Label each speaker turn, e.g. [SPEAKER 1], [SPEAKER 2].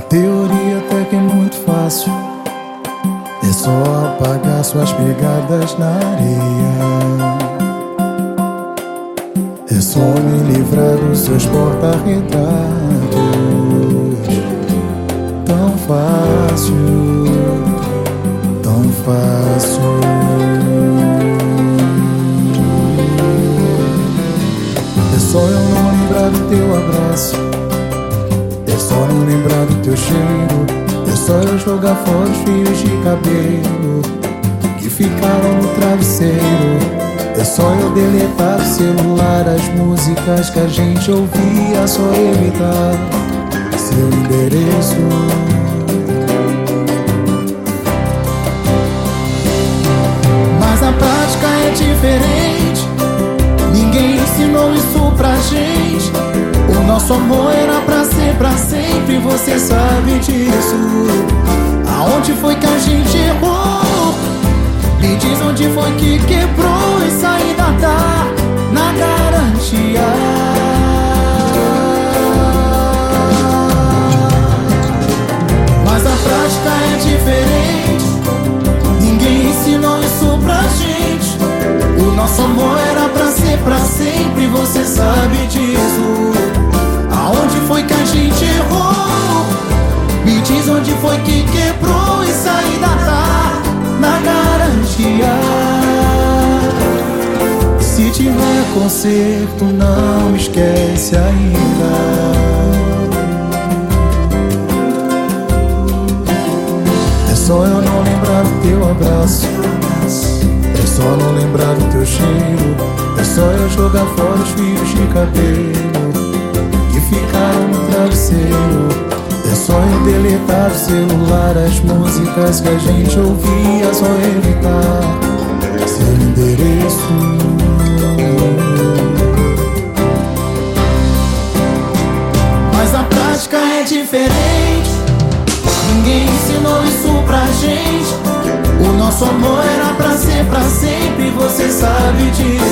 [SPEAKER 1] teoria até que é muito fácil. É só apagar suas pegadas na areia. É só me livrar dos seus porta-retratos. Tão fácil, tão fácil. É só eu não lembrar do teu abraço só não lembrar do teu cheiro. É só eu jogar fora os fios de cabelo. Que ficaram no travesseiro. É só eu deletar o celular As músicas que a gente ouvia Só evitar seu endereço amor era pra ser pra sempre você sabe disso. Aonde foi que a gente errou? Me diz onde foi que quebrou Essa ainda tá na garantia. Mas a prática é diferente. Ninguém ensinou isso pra gente. O nosso amor onde foi que quebrou e saída tá na garantia. Se tiver conserto, não esquece ainda. É só eu não lembrar do teu abraço. É só não lembrar do teu cheiro. É só eu jogar fora os fios de cabelo ficaram no travesseiro Só deletar o celular As músicas que a gente ouvia Só evitar. Seu endereço. Mas a prática é diferente. Ninguém ensinou isso pra gente. O nosso amor era pra ser pra sempre Você sabe disso